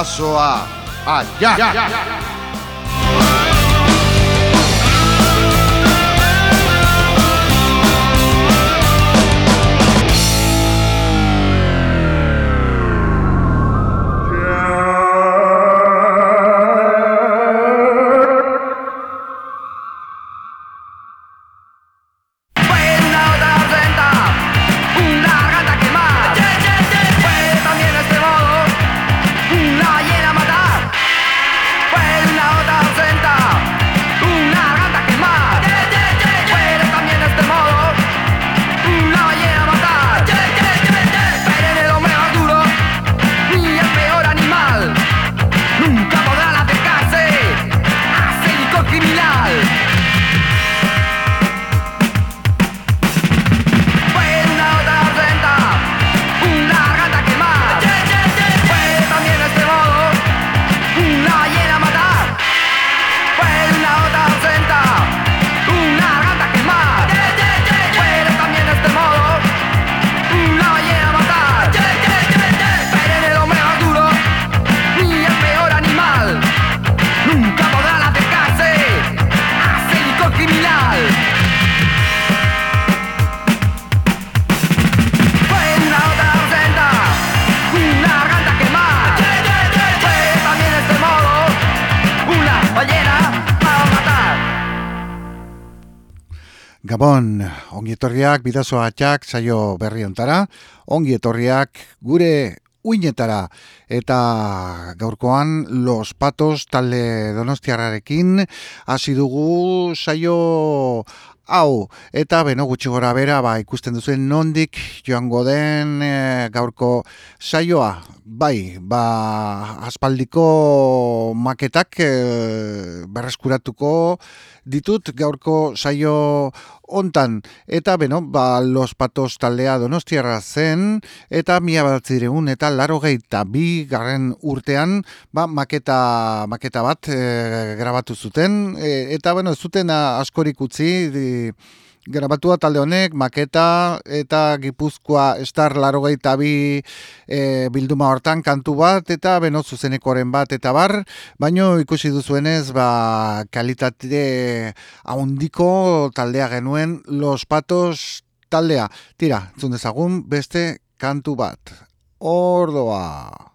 paso a allá. Etorriak, bidazo atxak, saio berri ontara, ongi etorriak, gure uinetara, eta gaurkoan los patos talde donostiarrarekin, hasi dugu saio hau, eta beno gutxi gora bera, ba, ikusten duzuen nondik joango den e, gaurko saioa, bai, ba, aspaldiko maketak e, berreskuratuko, ditut gaurko saio hontan. Eta beno ba los patos taldea Donostiarra zen eta mia batzireun eta laro geita bi garren urtean ba maketa maketa bat e, grabatu zuten. E, eta bueno zuten askorik utzi di, grabatua talde honek, maketa eta gipuzkoa estar larogeita bi e, bilduma hortan kantu bat eta beno zuzenekoren bat eta bar, baino ikusi duzuenez ba, kalitate haundiko taldea genuen Los Patos taldea. Tira, zundezagun beste kantu bat. Ordoa!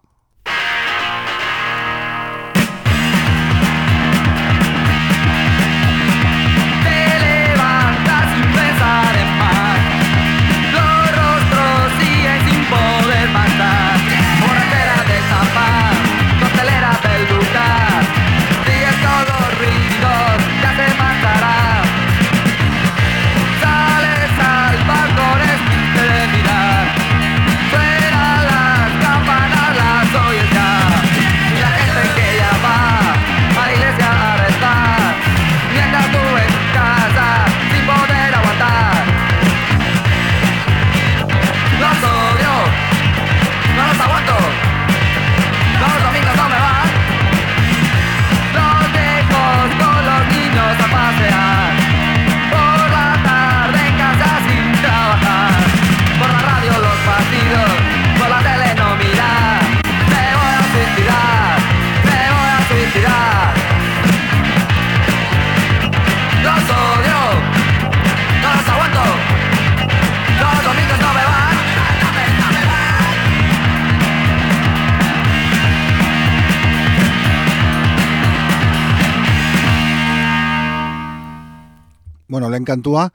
Kantua,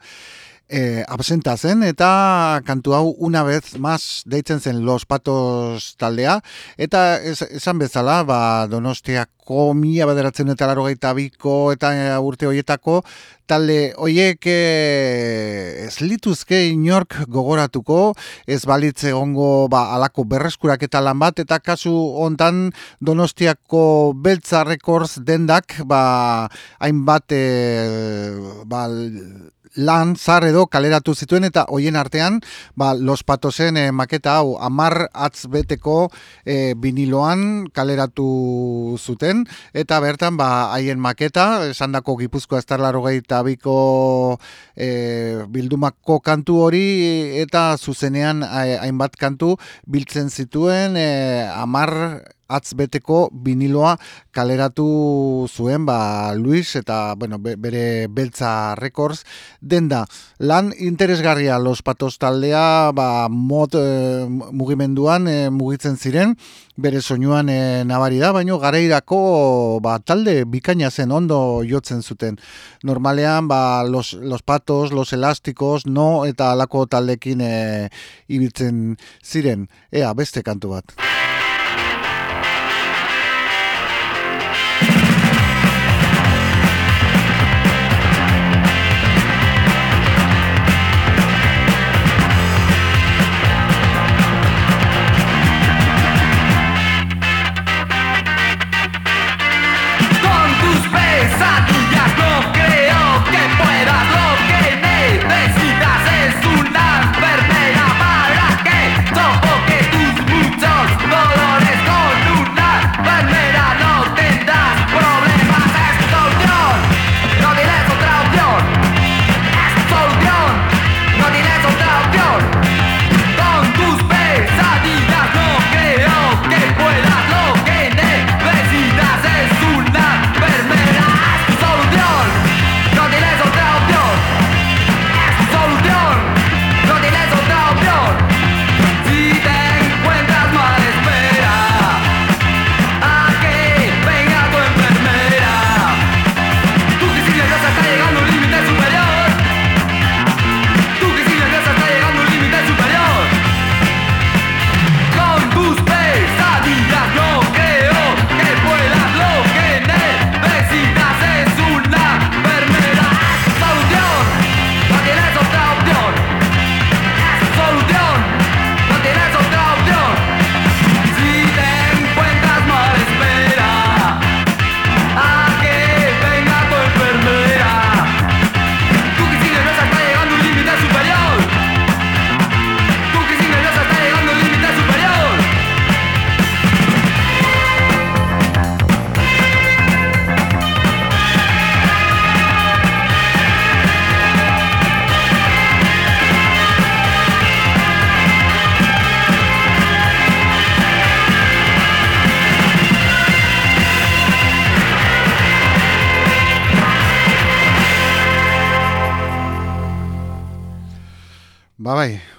e, absenta zen, eta kantu hau una vez más deitzen zen Los Patos taldea, eta esan bezala, ba, donostiako mila baderatzen eta laro biko eta urte hoietako, talde hoiek e, ez lituzke inork gogoratuko, ez balitze egongo ba, alako berreskurak eta lan bat, eta kasu hontan donostiako beltza rekords dendak, ba, hainbat, e, ba, lan zar edo kaleratu zituen eta hoien artean ba, los patosen e, maketa hau amar atzbeteko e, biniloan kaleratu zuten. Eta bertan ba, haien maketa esan dako gipuzko estarlaro biko e, bildumako kantu hori eta zuzenean hainbat kantu biltzen zituen e, amar atzbeteko biniloa kaleratu zuen ba Luis eta bueno, bere beltza records denda. Lan interesgarria los patos taldea ba mod e, mugimenduan e, mugitzen ziren bere soinuan e, nabari da baino gareirako ba talde bikaina zen ondo jotzen zuten. Normalean ba los, los patos los elásticos no eta alako taldekin e, ibiltzen ziren. Ea beste kantu bat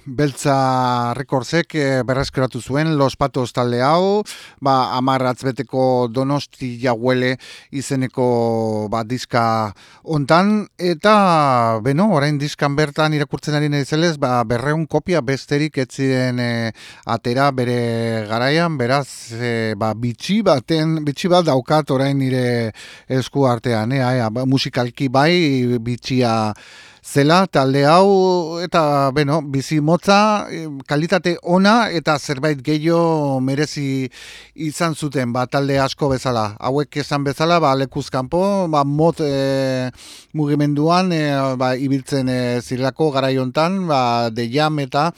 beltza rekordzek e, eh, berrezkeratu zuen Los Patos talde hau, ba, amarratz beteko donosti jauele izeneko ba, diska ontan, eta beno, orain diskan bertan irakurtzen ari nahi ba, berreun kopia besterik etziren e, atera bere garaian, beraz, e, ba, bitxi baten, bitxi bat daukat orain nire esku artean, e, ba, musikalki bai, bitxia zela talde hau eta beno, bizi motza eh, kalitate ona eta zerbait gehiago merezi izan zuten ba, talde asko bezala hauek esan bezala ba, lekuzkanpo ba, mot e, mugimenduan e, ba, ibiltzen e, zirlako garaiontan ba, de jam eta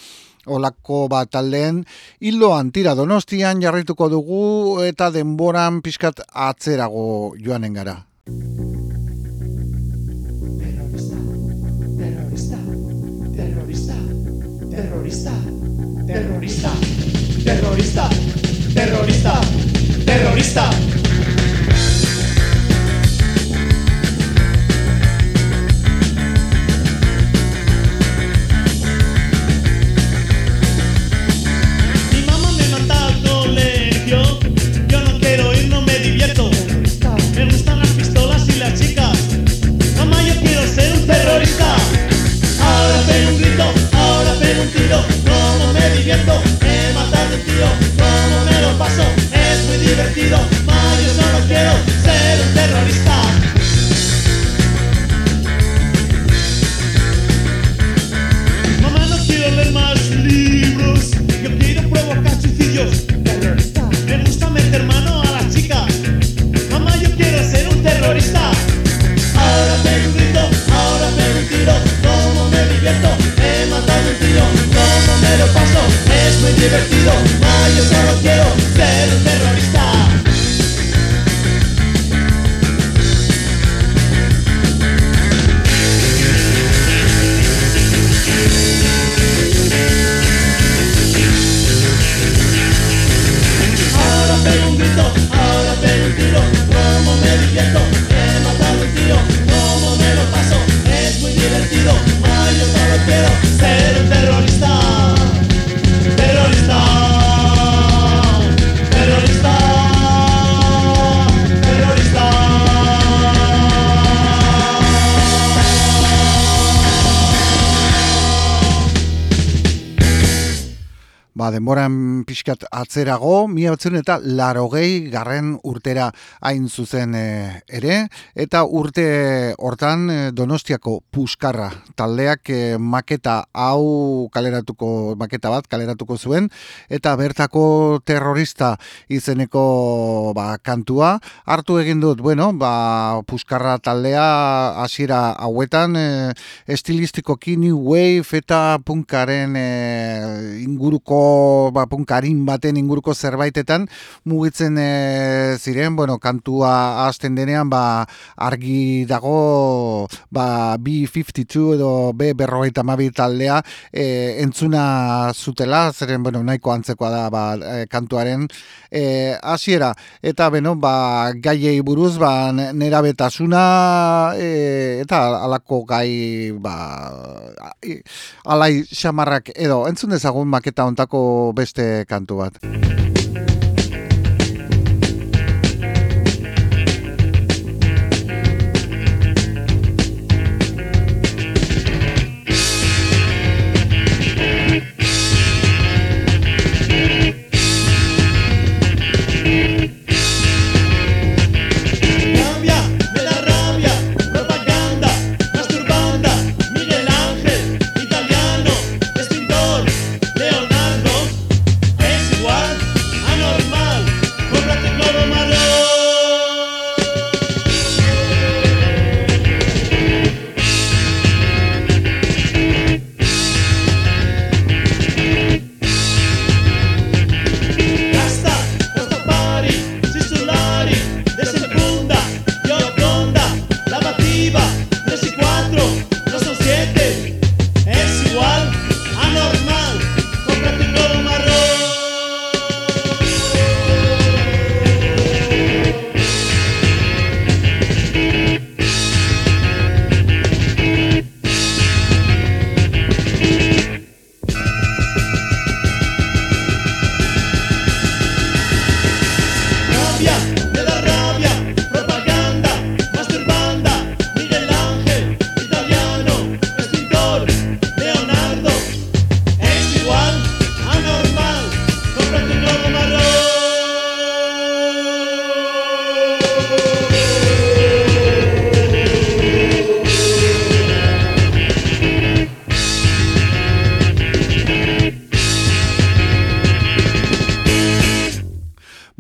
olako bat taldeen hildoan tira donostian jarrituko dugu eta denboran pixkat atzerago joanen gara. Terrorista, terrorista, terrorista, terrorista, terrorista. diviérto, he matado un tío, como me lo paso, es muy divertido, Mario solo quiero ser un terrorista. Mamá no quiero leer más libros, yo quiero provocar suicidios. divertido. No, yo solo quiero denboran pixkat atzerago, mila batzun eta larogei garren urtera hain zuzen e, ere, eta urte hortan e, donostiako puskarra taldeak e, maketa hau kaleratuko, maketa bat kaleratuko zuen, eta bertako terrorista izeneko ba, kantua, hartu egin dut, bueno, ba, puskarra taldea hasiera hauetan, e, estilistikoki new wave eta punkaren e, inguruko, ba, punkarin baten inguruko zerbaitetan mugitzen e, ziren, bueno, kantua hasten denean, ba, argi dago, ba, B52 edo B berrogeita mabi taldea e, entzuna zutela, zeren, bueno, nahiko antzekoa da, ba, e, kantuaren hasiera. Eta, beno, ba, gaiei buruz, ba, nera betasuna, e, eta alako gai, ba, alai xamarrak edo, entzun dezagun maketa ontako beste kantu bat.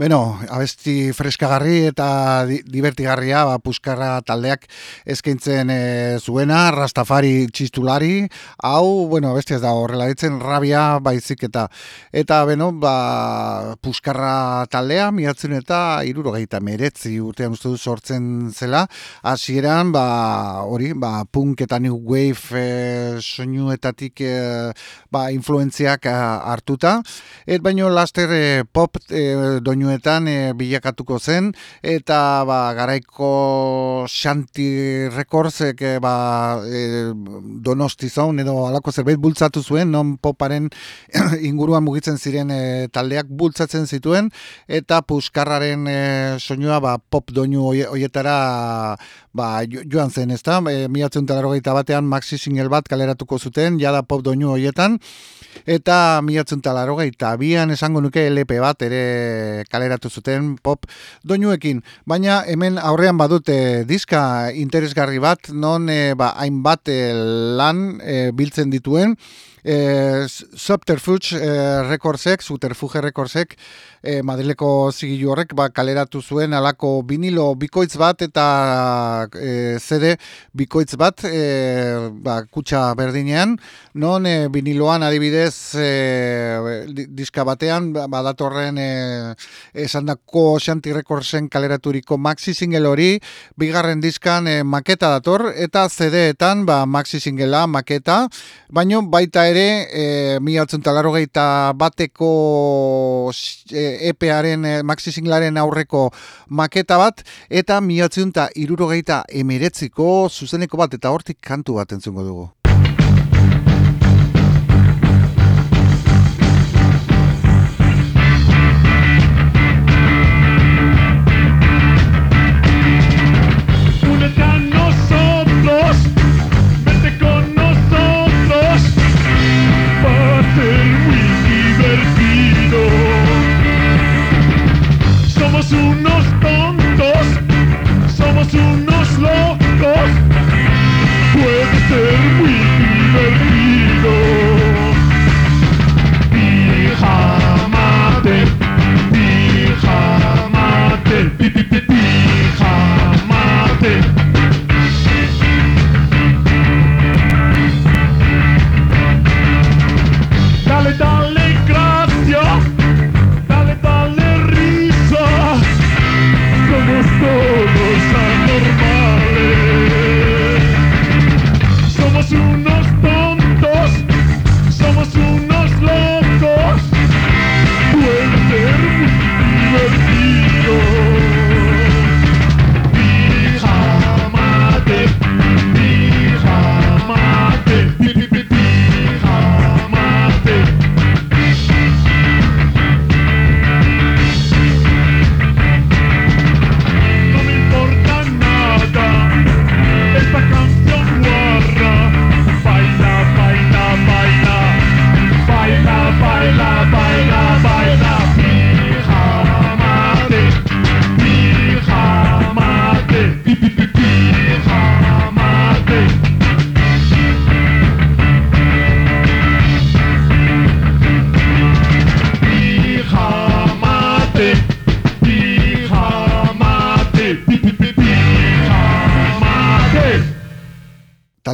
Bueno, abesti freskagarri eta divertigarria, ba, puskarra taldeak eskaintzen e, zuena, Rastafari txistulari, hau, bueno, abesti ez da horrela ditzen, rabia baizik eta, eta, beno, ba, puskarra taldea, miatzen eta irurogeita meretzi urtean uste du sortzen zela, hasieran ba, hori, ba, punk eta new wave e, soinuetatik e, ba, influenziak hartuta, et baino laster e, pop e, doinu doinuetan e, bilakatuko zen eta ba, garaiko Shanti Recordsek e, ba, e, donosti zaun edo alako zerbait bultzatu zuen non poparen inguruan mugitzen ziren e, taldeak bultzatzen zituen eta puskarraren e, soinua ba, pop doinu hoietara ba, joan zen, ezta? E, Miatzen batean maxi single bat kaleratuko zuten, jada pop doinu hoietan, eta miatzen talarrogeita bian esango nuke LP bat ere kaleratu zuten pop doinuekin. Baina hemen aurrean badute diska interesgarri bat, non e, ba, hainbat e, lan e, biltzen dituen, e, Subterfuge e, Recordsek, Subterfuge Recordsek, e, Madrileko zigilu horrek, ba, kaleratu zuen alako vinilo bikoitz bat eta e, CD bikoitz bat, e, ba, kutsa berdinean, non e, viniloan adibidez e, diska batean, ba, datorren e, esan dako Shanti Recordsen kaleraturiko maxi single hori, bigarren diskan e, maketa dator, eta CD-etan ba, maxi singlea maketa, baino baita ere, e, mi bateko EPEaren, e, maxi singlaren aurreko maketa bat, eta mi atzen irurogeita emeretziko zuzeneko bat, eta hortik kantu bat entzungo dugu.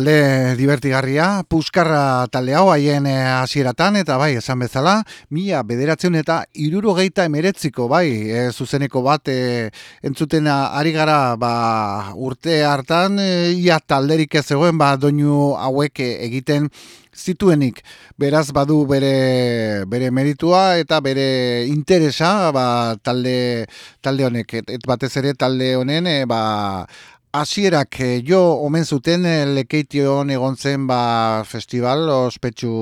Talde divertigarria, puskarra talde hau haien eh, hasieratan eta bai, esan bezala, mila bederatzen eta iruro geita emeretziko, bai, e, zuzeneko bat e, entzuten ari gara ba, urte hartan, e, ia talderik ez egoen, ba, doinu hauek egiten zituenik, beraz badu bere, bere meritua eta bere interesa ba, talde, talde honek, et, batez ere talde honen, e, ba, Hasierak eh, jo omen zuten eh, lekeition egon zen ba, festival ospetsu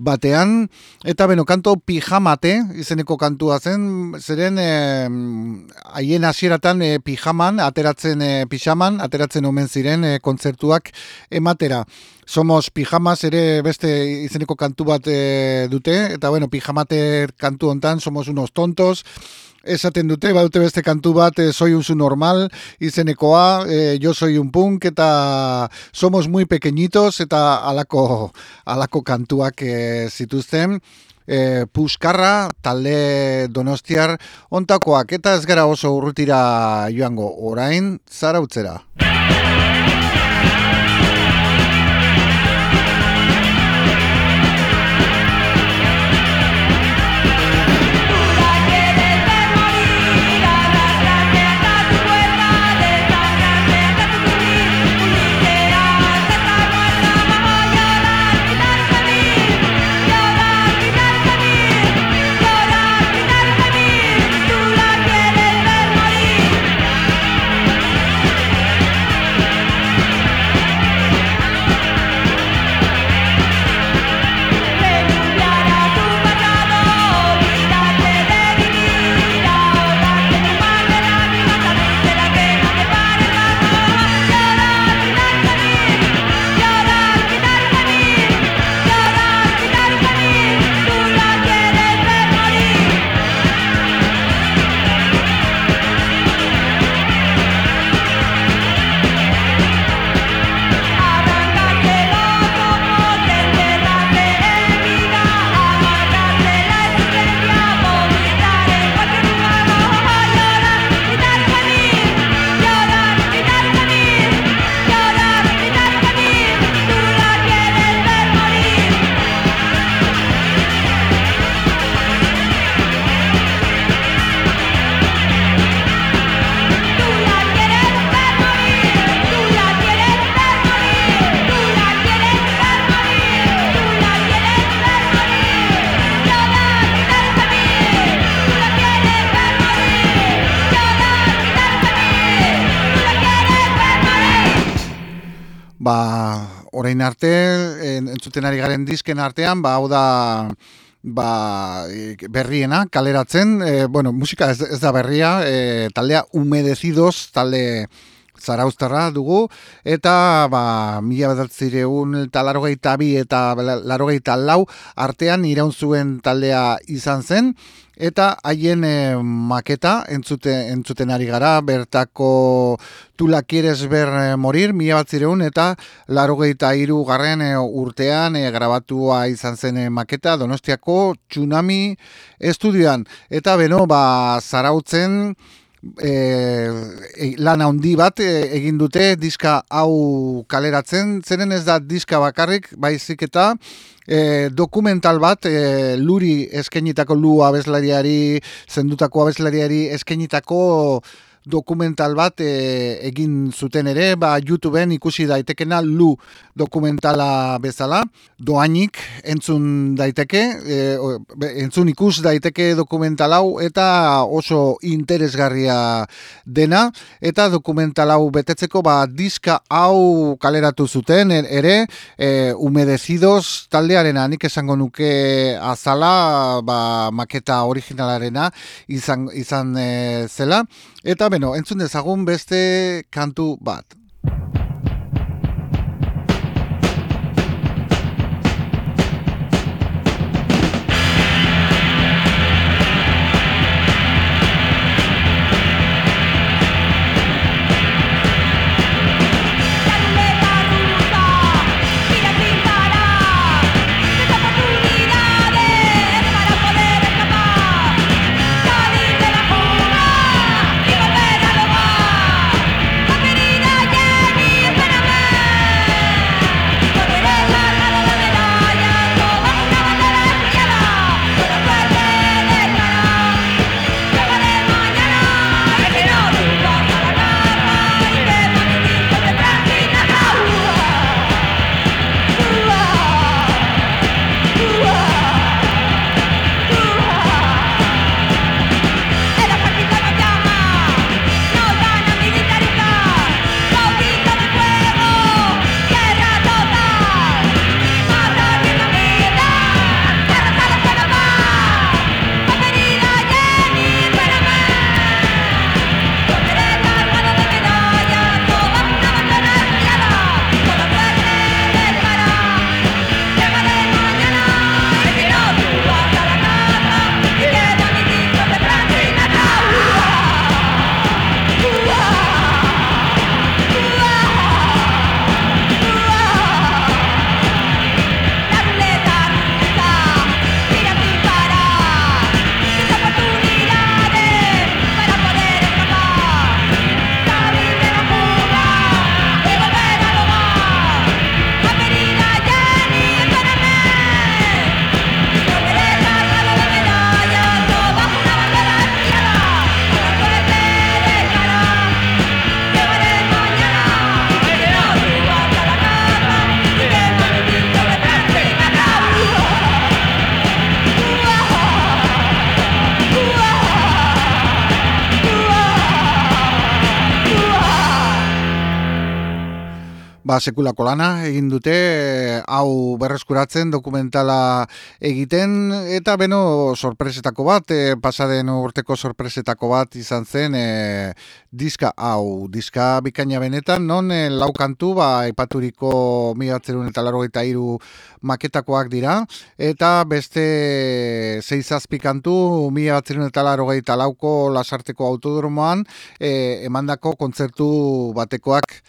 batean. Eta beno kanto pijamate izeneko kantua zen. Zeren haien hasieratan e, pijaman ateratzen e, pijaman ateratzen omen ziren e, kontzertuak ematera. Somos pijamas ere beste izeneko kantu bat dute. Eta bueno pijamate kantu hontan somos unos tontos esaten dute, badute beste kantu bat, e, soy un su normal, izenekoa, e, yo soy un punk, eta somos muy pequeñitos, eta alako, alako kantuak e, zituzten, e, puskarra, talde donostiar, ontakoak, eta ez gara oso urrutira joango, orain, zara arte, entzuten ari garen disken artean, ba, hau da ba, berriena, kaleratzen, e, bueno, musika ez, ez da berria, e, taldea humedecidos, talde zarauztarra dugu, eta ba, mila bedatzireun eta larogeita bi eta larogeita lau artean iraun zuen taldea izan zen, eta haien eh, maketa entzute, entzuten ari gara, bertako tula kieres ber eh, morir, mila batzireun, eta larogeita iru garren eh, urtean grabatua izan zen maketa, donostiako tsunami estudioan. Eta beno, ba, zarautzen, e, lan handi bat e, egin dute diska hau kaleratzen, zeren ez da diska bakarrik, baizik eta e, dokumental bat e, luri eskenitako lu abeslariari, zendutako abeslariari eskenitako dokumental bat e, egin zuten ere, ba YouTubeen ikusi daitekena lu dokumentala bezala, doainik entzun daiteke, e, entzun ikus daiteke dokumental hau eta oso interesgarria dena. Eta dokumental hau betetzeko ba diska hau kaleratu zuten er, ere, e, umedecidos taldearen nik esango nuke azala ba, maketa originalarena izan, izan e, zela eta beno, entzun dezagun beste kantu bat. Ba, sekulako lana egin dute hau berreskuratzen dokumentala egiten eta beno sorpresetako bat e, pasaden urteko sorpresetako bat izan zen e, diska hau diska bikaina benetan non e, laukantu ba ipaturiko miatzerun eta laro eta iru maketakoak dira eta beste zeizazpikantu mila batzerun eta laro eta lauko lasarteko autodromoan e, emandako kontzertu batekoak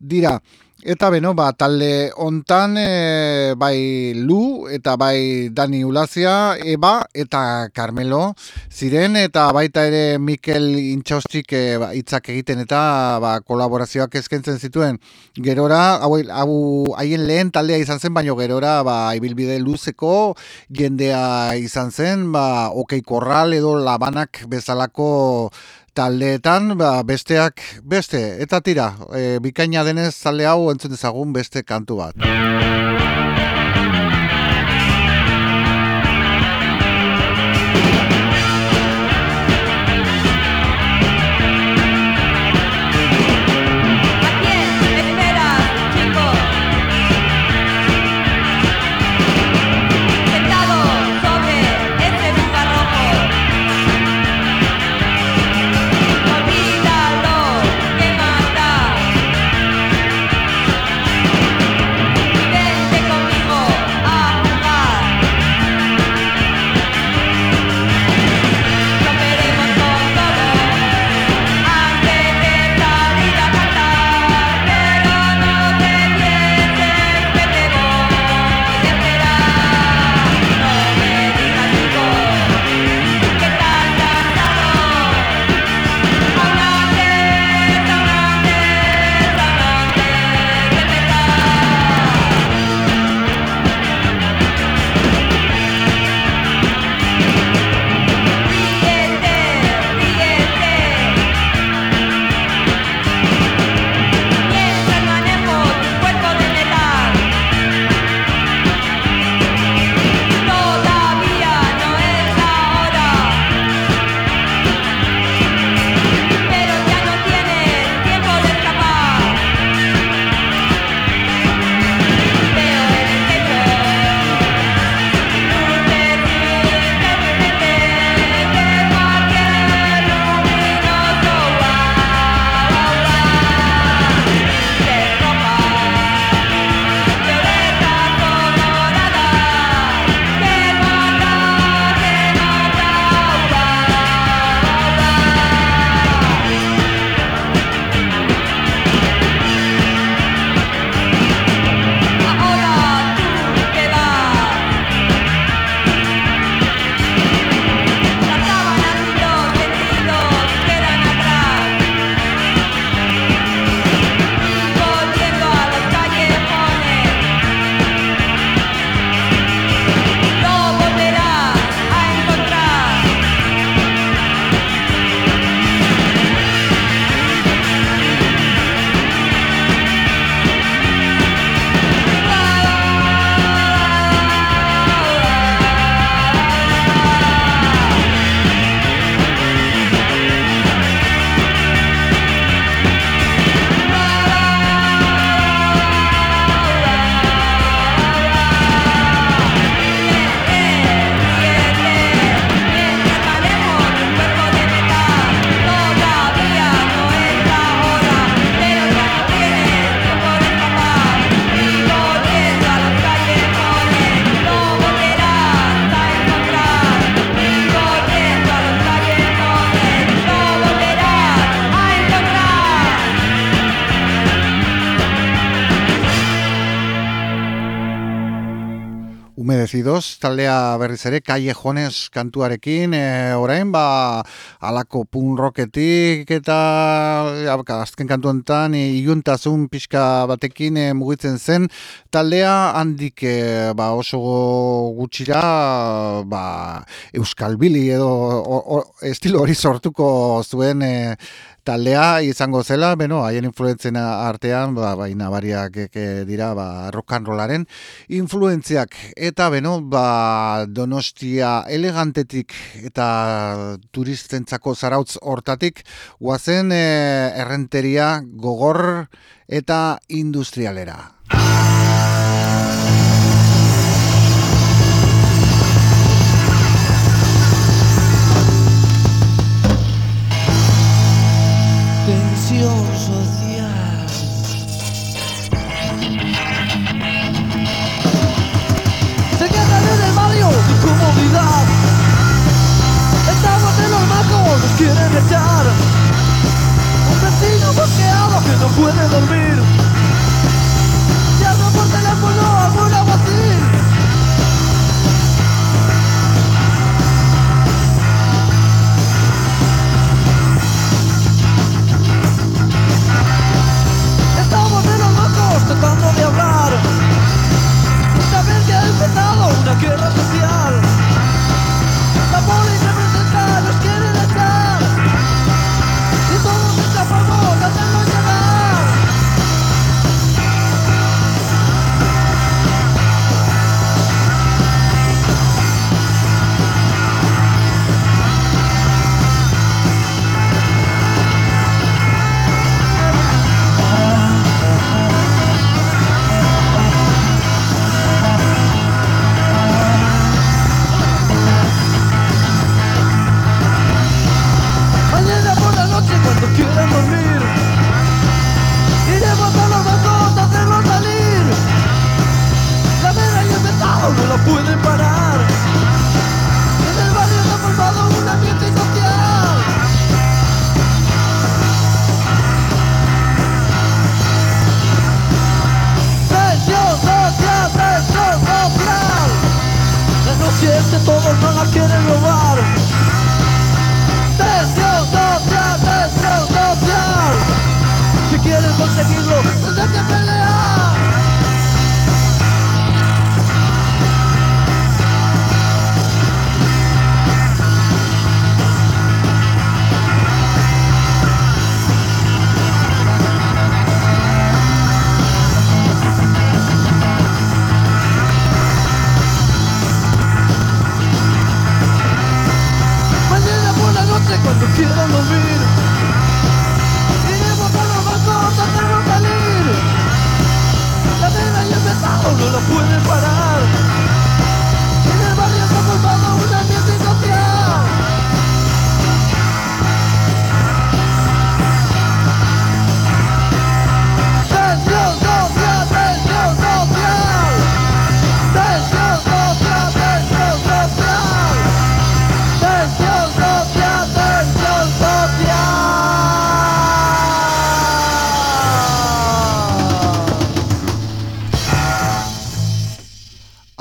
dira. Eta beno, ba, talde hontan e, bai Lu eta bai Dani Ulazia, Eba eta Carmelo ziren eta baita ere Mikel Intxaustik e, ba, itzak egiten eta ba, kolaborazioak eskentzen zituen. Gerora, hau, hau haien lehen taldea izan zen, baino gerora ba, ibilbide luzeko jendea izan zen, ba, okei korral edo labanak bezalako taldeetan ba, besteak beste eta tira e, bikaina denez talde hau entzun dezagun beste kantu bat. Desaparecidos, taldea berriz ere, Kaie Jones kantuarekin, e, orain, ba, alako pun roketik eta ja, azken kantu enten, e, iuntazun pixka batekin e, mugitzen zen, taldea handik e, ba, oso gutxira ba, Euskal Bili edo o, estilo hori sortuko zuen e, taldea izango zela, beno, haien influentzien artean, ba, baina bariak dira, ba, rollaren influentziak, eta beno, ba, donostia elegantetik eta turistentzako zarautz hortatik, guazen e, errenteria gogor eta industrialera. Social. Se quedan en el barrio sin comodidad. Estamos en los macos, nos quieren echar. Un vecino bloqueado que no puede dormir.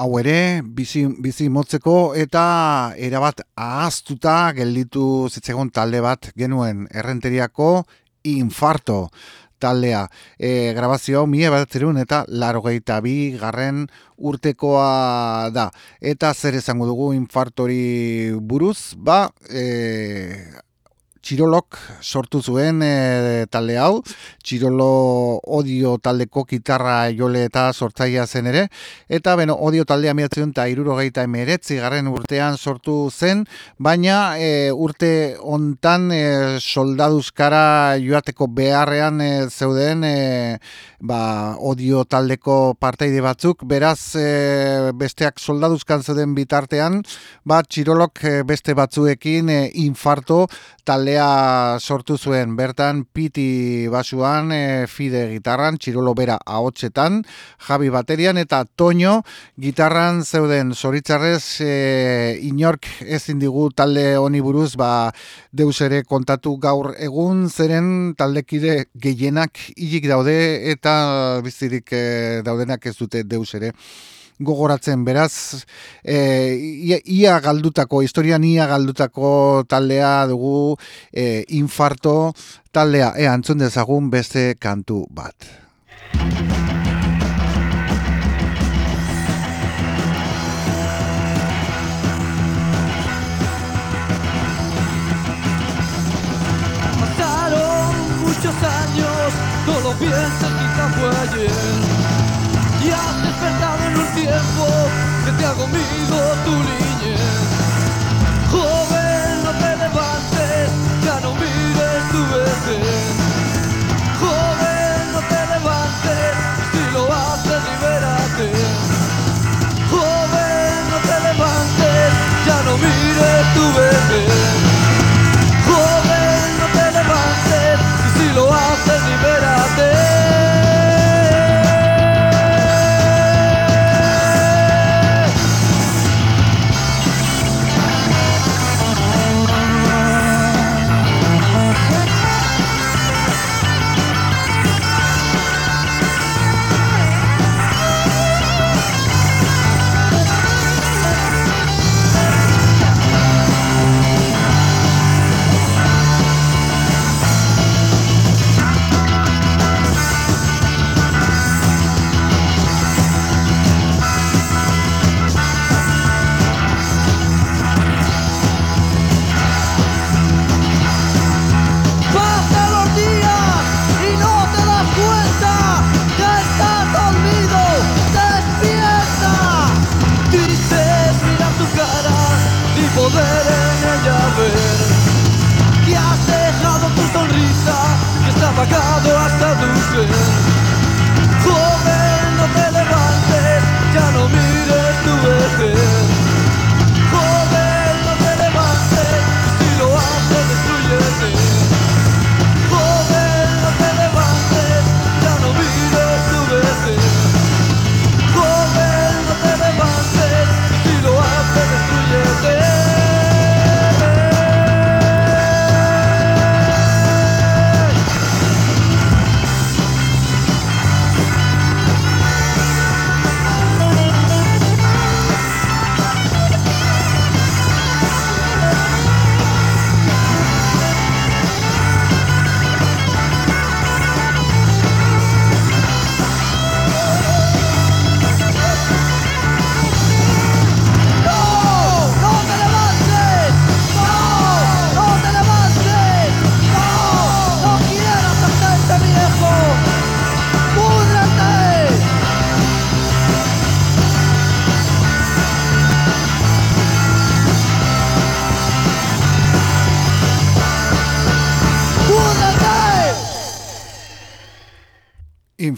Hau ere, bizi, bizi motzeko eta erabat ahaztuta gelditu zitzegon talde bat genuen errenteriako infarto taldea. E, grabazio hau mie bat zerun eta larogeita bi garren urtekoa da. Eta zer esango dugu infartori buruz, ba, e, Txirolok sortu zuen e, talde hau, Txirolo odio taldeko gitarra jole eta sortzaia zen ere, eta beno, odio taldea miatzen eta irurogeita emeretzi garren urtean sortu zen, baina e, urte hontan e, soldaduzkara joateko beharrean e, zeuden e, ba, odio taldeko parteide batzuk, beraz e, besteak soldaduzkan zeuden bitartean, ba, Txirolok e, beste batzuekin e, infarto taldea sortu zuen. Bertan piti basuan, e, fide gitarran, txirolo bera ahotsetan, jabi baterian eta toño gitarran zeuden. Zoritzarrez e, inork ezin digu talde honi buruz ba, deus ere kontatu gaur egun zeren taldekide gehienak hilik daude eta bizirik e, daudenak ez dute deus ere gogoratzen, beraz, e, ia, ia galdutako, historian ia galdutako taldea dugu e, infarto taldea, ea, antzun dezagun beste kantu bat. Que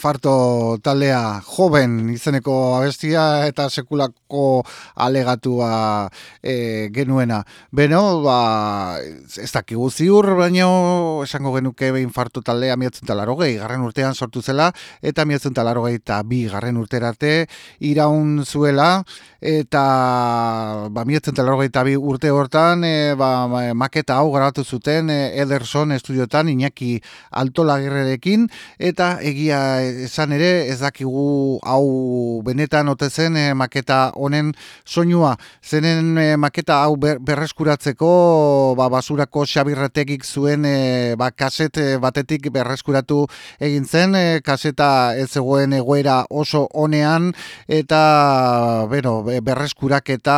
Infarto taldea joven izeneko abestia eta sekulako alegatua e, genuena. Beno, ba, ez dakigu ziur, baino esango genuke infarto taldea miatzen talarogei, garren urtean sortu zela, eta miatzen talarogei eta bi garren urterarte iraun zuela, eta ba, miatzen talarogei eta bi urte hortan, e, ba, ma- maketa hau grabatu zuten e, Ederson estudiotan, Iñaki Altolagirrerekin, eta egia esan ere ez dakigu hau benetan ote zen eh, maketa honen soinua. Zenen eh, maketa hau ber, berreskuratzeko ba, basurako xabirretegik zuen eh, ba, kaset eh, batetik berreskuratu egin zen, eh, kaseta ez zegoen egoera oso honean eta beno, be- berreskurak eta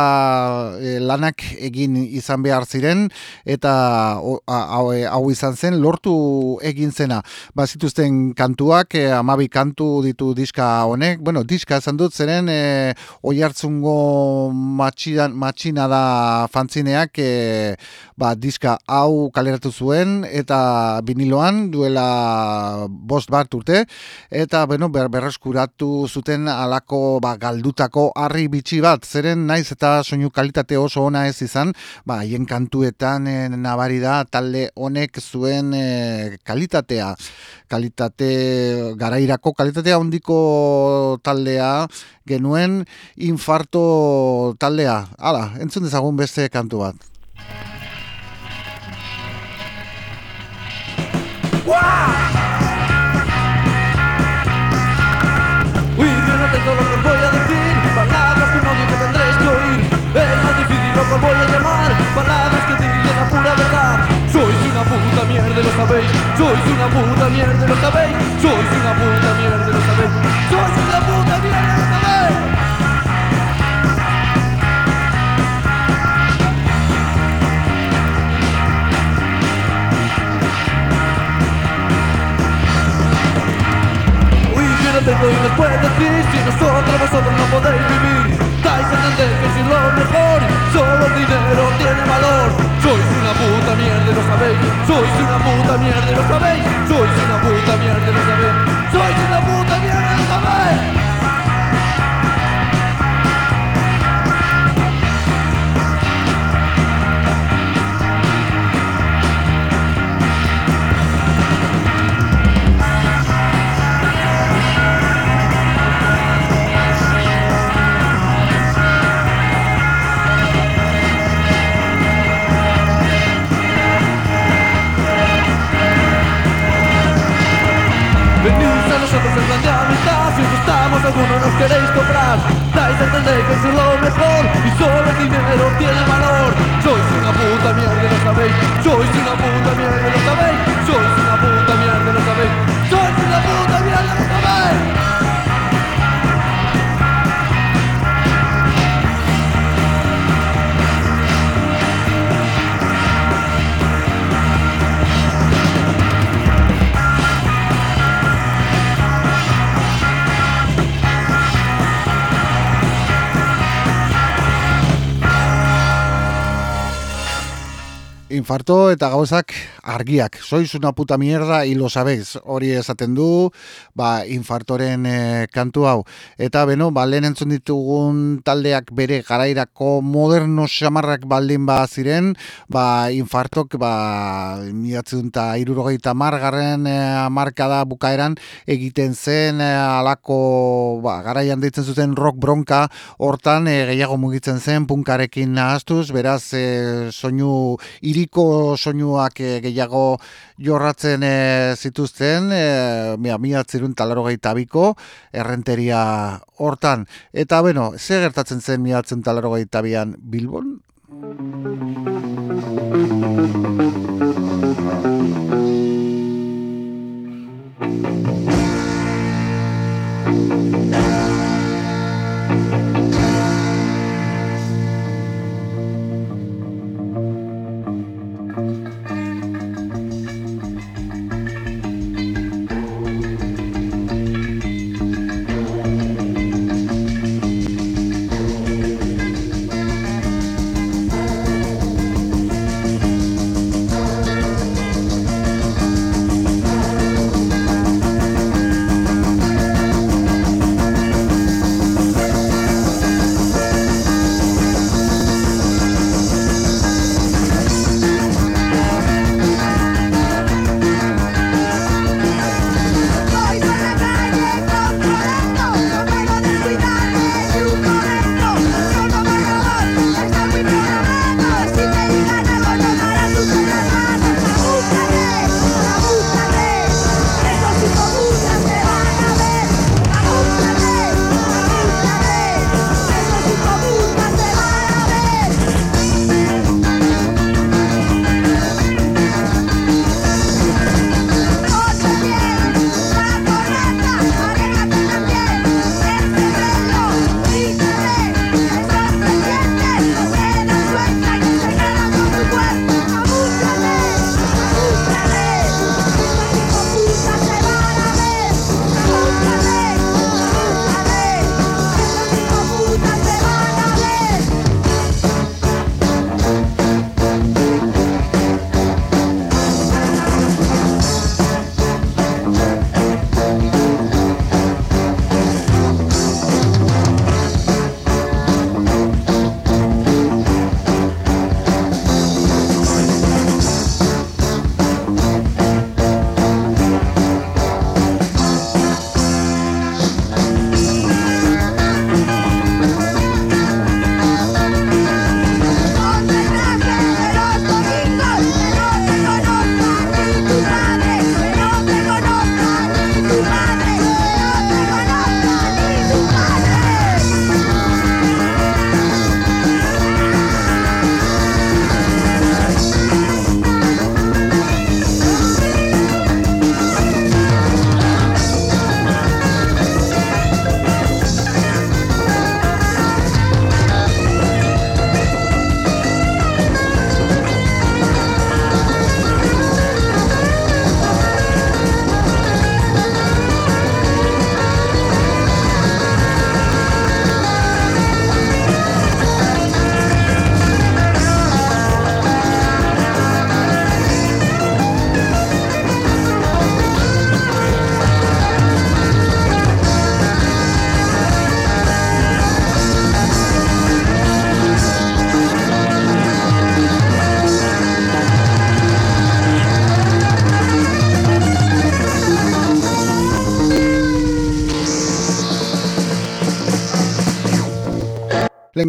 eh, lanak egin izan behar ziren eta eh, hau izan zen lortu egin zena. Bazituzten kantuak, eh, amabi kantu ditu diska honek, bueno, diska esan dut zeren eh, oi hartzungo matxidan, matxina da fantzineak eh, ba, diska hau kaleratu zuen eta viniloan duela bost bat urte. Eta bueno, ber, berreskuratu zuten alako ba, galdutako harri bitxi bat. Zeren naiz eta soinu kalitate oso ona ez izan. Ba, haien kantuetan e, nabari da talde honek zuen eh, kalitatea. Kalitate garairako kalitatea handiko taldea genuen infarto taldea. Hala, entzun dezagun beste kantu bat ¡Wow! Idiotas de todo lo que os voy a palabras que no que tendréis que oír. Es más difícil lo que voy a llamar, palabras que dirían la verdad. Sois una puta mierda, lo sabéis. Sois una puta mierda, lo sabéis. Sois una puta mierda, lo sabéis. ¡Sois Tengo y les puedo decir Si nosotros vosotros no podéis vivir Dais a entender que sois lo mejor Solo el dinero tiene valor Sois una puta mierda y lo sabéis. Sois una puta mierda y lo sabéis. Sois una puta mierda y lo sabéis. Sois una puta gustamos alguno nos queréis comprar. Dais a entender que sois lo mejor Y solo el dinero tiene valor. Sois una puta mierda lo sabéis. Sois una puta mierda lo sabéis Infarto eta gauzak argiak. Sois una puta mierda y lo sabéis. Hori esaten du, ba, infartoren eh, kantu hau. Eta beno, ba, lehen entzun ditugun taldeak bere garairako moderno xamarrak baldin ba ziren, ba, infartok, ba, miratzen eta irurogeita margarren eh, markada bukaeran egiten zen eh, alako, ba, garaian deitzen zuten rock bronka, hortan eh, gehiago mugitzen zen punkarekin nahaztuz, beraz, eh, soinu iriko soinuak eh, gehiago jorratzen eh, zituzten, e, mia, mia zirun talarogeita biko, errenteria hortan. Eta, bueno, ze gertatzen zen mia zirun bian Bilbon?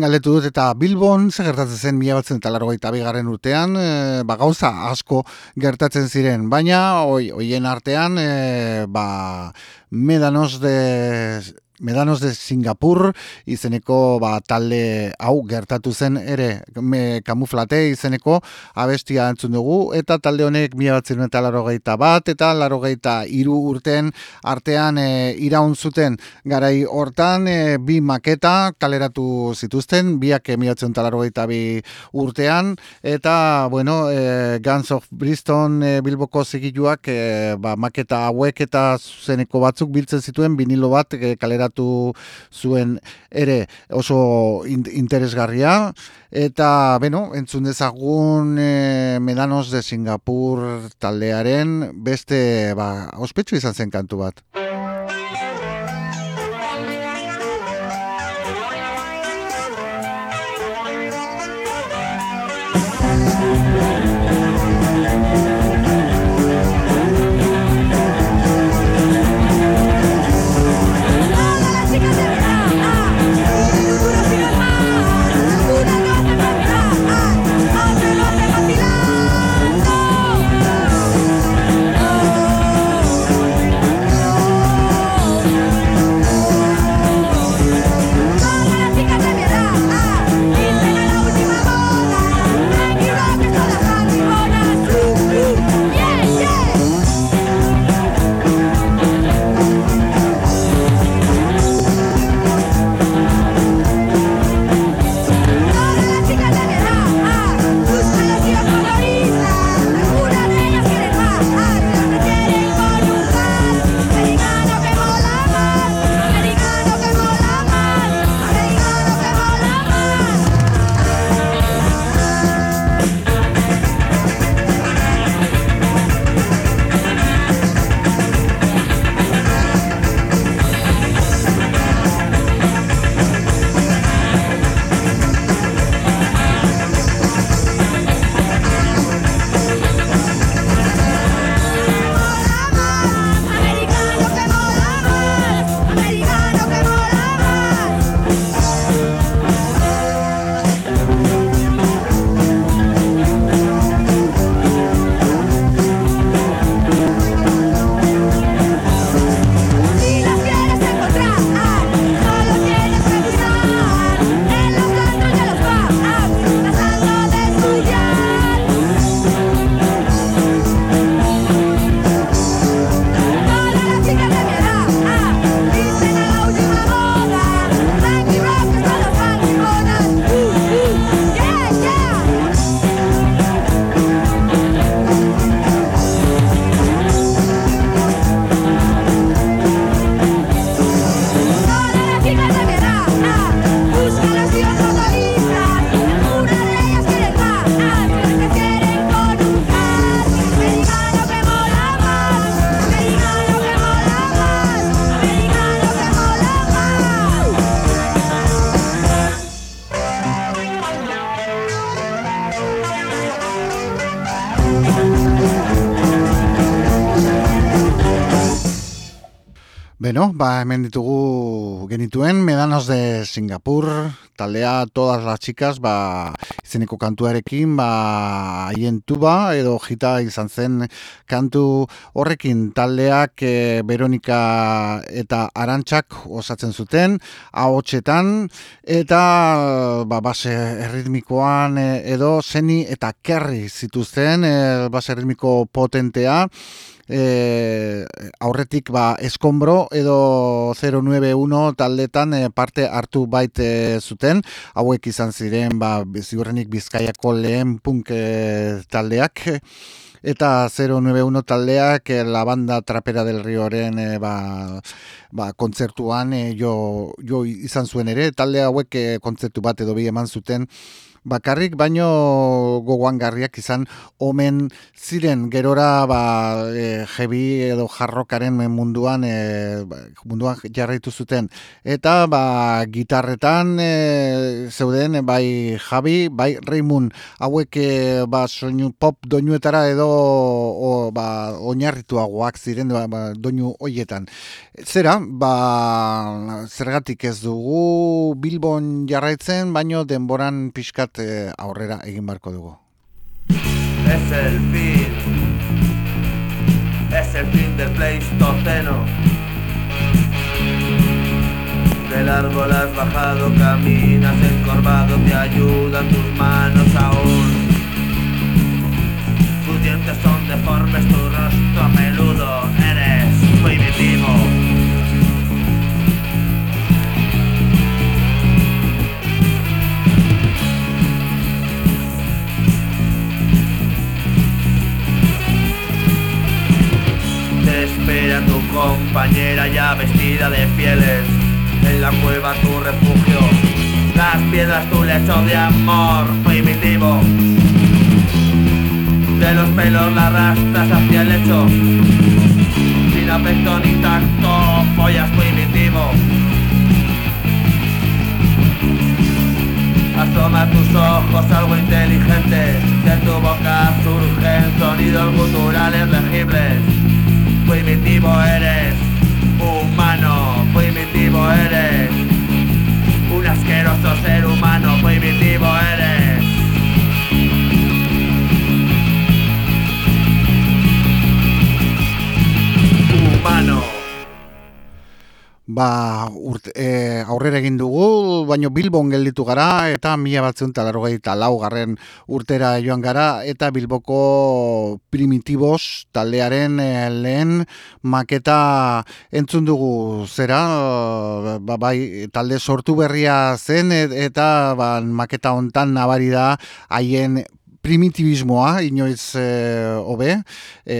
Galdetu dut eta Bilbon ze gertatzen zen mila batzen eta largo eta bigarren urtean, e, ba, gauza asko gertatzen ziren, baina hoien artean, e, ba, medanos de Medanos de Singapur izeneko ba, talde hau gertatu zen ere me, kamuflate izeneko abestia entzun dugu eta talde honek mila batzen eta laro bat eta laro iru urten artean e, iraun zuten. Garai hortan e, bi maketa kaleratu zituzten biak e, mila eta bi urtean eta bueno e, Guns of Bristol e, Bilboko zigiluak e, ba, maketa hauek eta zuzeneko batzuk biltzen zituen vinilo bat e, kaleratu zuen ere oso interesgarria eta beno, entzun dezagun e, Medanos de Singapur taldearen beste ba, ospetsu izan zen kantu bat. Ba, hemen ditugu genituen, Medanos de Singapur, taldea, todas las chicas, ba, izeneko kantuarekin, ba, haien tuba, edo jita izan zen kantu horrekin. Taldeak e, Veronika eta Arantxak osatzen zuten, ahotsetan, eta ba, base erritmikoan e, edo zeni eta kerri zituzten, e, base erritmiko potentea, e, aurretik ba, eskombro edo 091 taldetan e, parte hartu bait zuten, hauek izan ziren ba, ziurrenik bizkaiako lehen punk e, taldeak, eta 091 taldeak e, la banda trapera del rioren e, ba, ba, kontzertuan e, jo, jo izan zuen ere, talde hauek e, kontzertu bat edo bi eman zuten bakarrik, baino gogoangarriak izan omen ziren. Gerora ba, e, jebi edo jarrokaren munduan e, ba, munduan jarraitu zuten. Eta ba, gitarretan e, zeuden bai Javi, bai Raymond. Hauek e, ba, soinu pop doinuetara edo o, ba, oinarrituagoak ziren ba, ba, doinu hoietan. Zera, ba, zergatik ez dugu Bilbon jarraitzen, baino denboran pixkat e, aurrera egin barko dugu. Es el fin, es el fin del Pleistoceno. Del árbol has bajado, caminas encorvado, te ayudan tus manos aún. Tus dientes son deformes, tu rostro peludo, eres primitivo. Espera tu compañera ya vestida de pieles. En la cueva tu refugio. Las piedras tu lecho de amor primitivo. De los pelos la arrastras hacia el lecho. Sin afecto ni tacto, follas primitivo. Asoma tus ojos algo inteligente. De tu boca surgen sonidos guturales legibles Primitivo eres, humano, primitivo eres Un asqueroso ser humano, primitivo eres Ba, urte, e, aurrera egin dugu, baino Bilbon gelditu gara, eta mila batzun talarrogei lau garren urtera joan gara, eta Bilboko primitibos taldearen e, lehen maketa entzun dugu zera, ba, bai, talde sortu berria zen, e, eta ba, maketa hontan nabari da haien primitibismoa, inoiz e, hobe, e,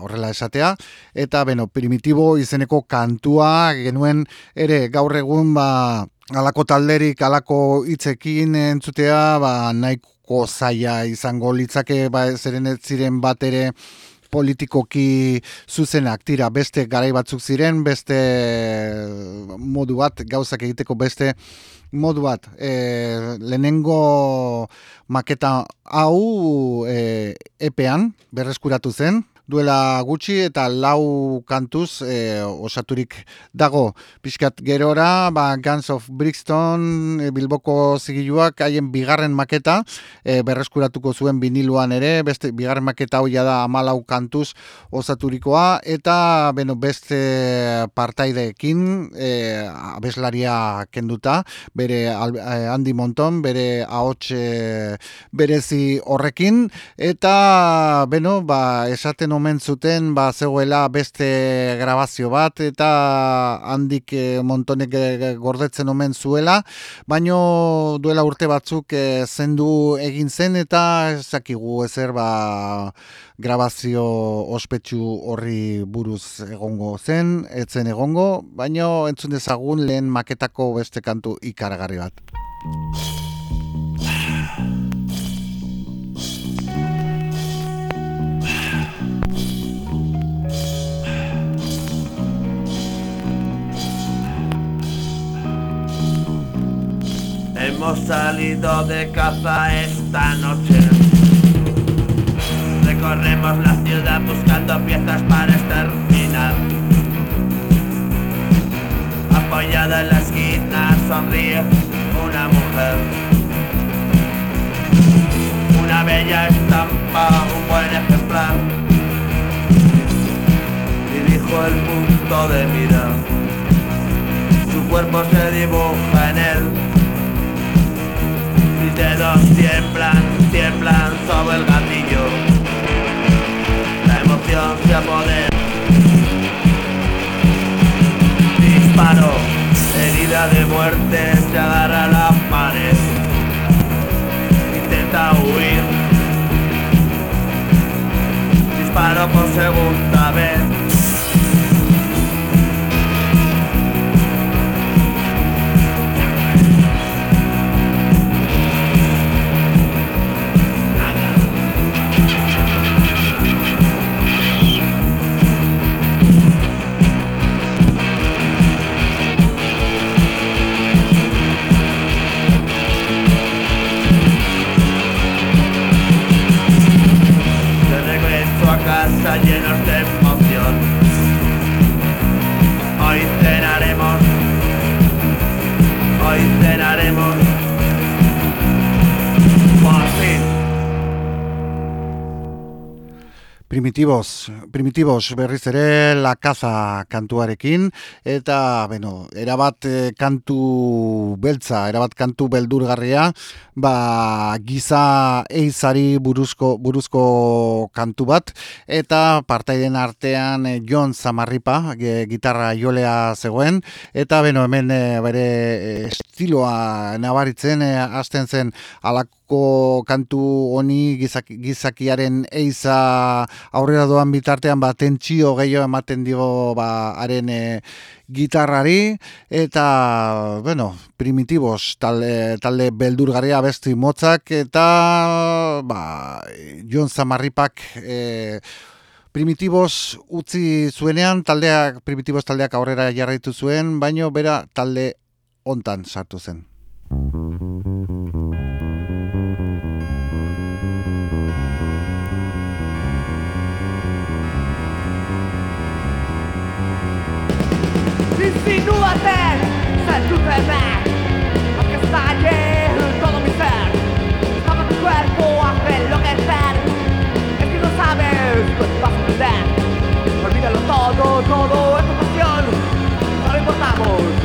horrela esatea, eta, beno, primitibo izeneko kantua genuen ere gaur egun, ba, alako talderik, alako hitzekin entzutea, ba, nahiko zaila izango litzake, ba, zeren ez ziren bat ere, politikoki zuzenak tira beste garai batzuk ziren, beste modu bat gauzak egiteko beste modu bat. E, lehenengo maketa hau e, epean berreskuratu zen, duela gutxi eta lau kantuz e, osaturik dago. Piskat gerora, ba, Guns of Brixton, e, Bilboko zigiluak, haien bigarren maketa, e, berreskuratuko zuen biniluan ere, beste bigarren maketa hoia da amalau kantuz osaturikoa, eta beno, beste partaideekin e, abeslaria kenduta, bere Andy Monton, bere ahots berezi horrekin, eta beno, ba, esaten omen zuten ba zegoela beste grabazio bat eta handik e, montonek e, gordetzen omen zuela, baino duela urte batzuk e, zendu egin zen eta ezakigu ezer ba grabazio ospetsu horri buruz egongo zen, etzen egongo, baino entzun dezagun lehen maketako beste kantu ikaragarri bat. Hemos salido de caza esta noche. Recorremos la ciudad buscando piezas para exterminar. Apoyada en la esquina sonríe una mujer. Una bella estampa, un buen ejemplar. Dirijo el punto de mira. Su cuerpo se dibuja en él dedos tiemblan, tiemblan sobre el gatillo. La emoción se apodera. Disparo, herida de muerte, se agarra a la pared. Intenta huir. Disparo por segunda vez. saremo Primitivos, primitivos berriz ere la caza kantuarekin eta bueno, erabat eh, kantu beltza, erabat kantu beldurgarria, ba giza eizari buruzko buruzko kantu bat eta partaiden artean eh, Jon Zamarripa gitarra jolea zegoen eta beno hemen eh, bere estiloa nabaritzen hasten zen alako kantu honi gizak, gizakiaren eiza aurrera doan bitartean ba tentsio gehiago ematen digo ba haren e, gitarrari eta bueno, primitivos talde, talde beldurgarria besti motzak eta ba Jon Zamarripak e, Primitivos utzi zuenean, taldeak, primitivos taldeak aurrera jarraitu zuen, baino bera talde hontan sartu zen. Insinúate, sedúceme Porque estalle todo mi ser. Todo mi cuerpo hace enloquecer Es que no sabes lo que vas a perder Olvídalo todo, todo es tu pasión Solo importamos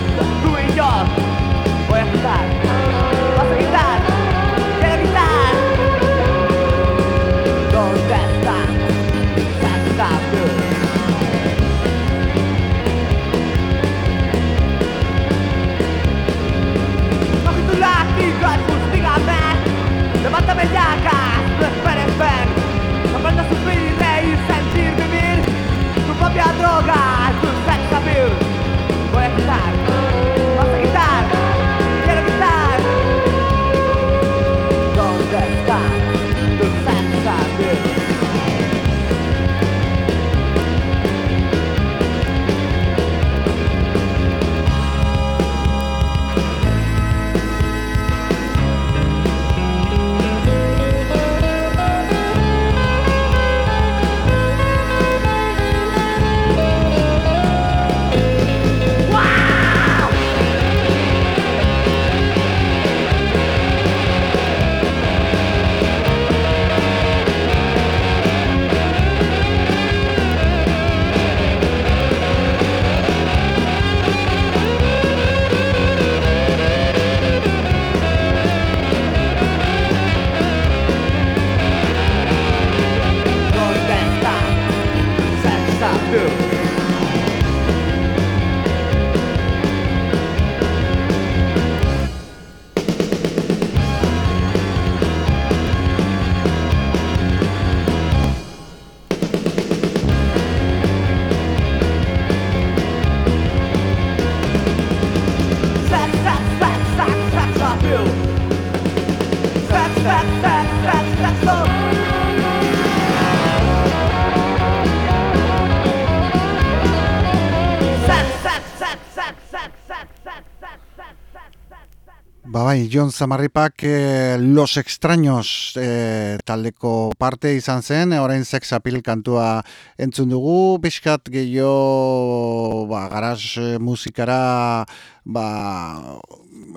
Jon Zamarripak eh, Los Extraños eh, taldeko parte izan zen, eh, orain sex appeal kantua entzun dugu, pixkat gehiago ba, garaz musikara ba,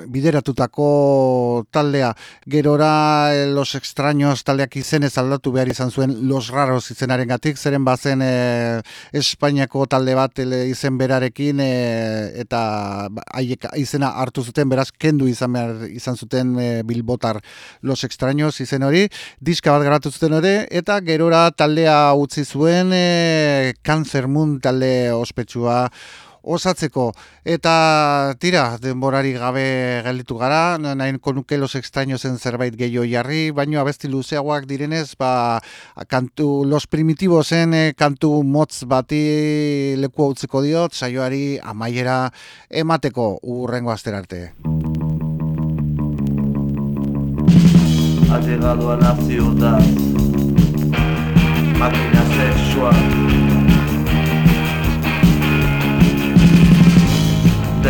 bideratutako taldea. Gerora eh, Los Extraños taldeak izenez aldatu behar izan zuen Los Raros izenaren gatik, zeren bazen eh, Espainiako talde bat izen berarekin eh, eta ba, haiek izena hartu zuten, beraz kendu izan behar izan zuten eh, Bilbotar Los Extraños izen hori, diska bat garatu zuten ere, eta gerora taldea utzi zuen eh, Cancer Moon talde ospetsua osatzeko. Eta tira, denborari gabe gelditu gara, nahiko nuke los extrañosen zerbait gehiago jarri, baino abesti luzeagoak direnez, ba, kantu, los primitibosen eh, kantu motz bati leku utziko diot, saioari amaiera emateko urrengo aster arte. Ha llegado a la ciudad Máquina sexual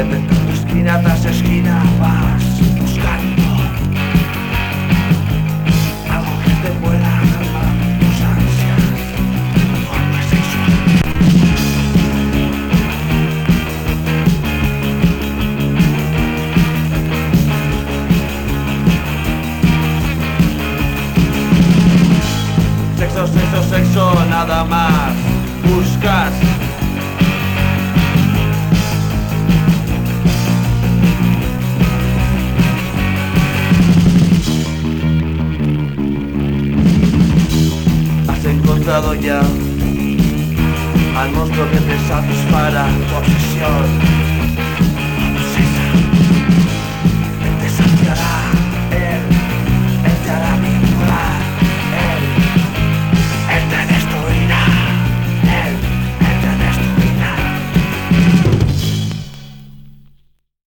Detectando esquina tras esquina vas buscando. Algo que te pueda calmar tus ansias de sexual Sexo, sexo, sexo, nada al monstruo que te satisfará tu obsesión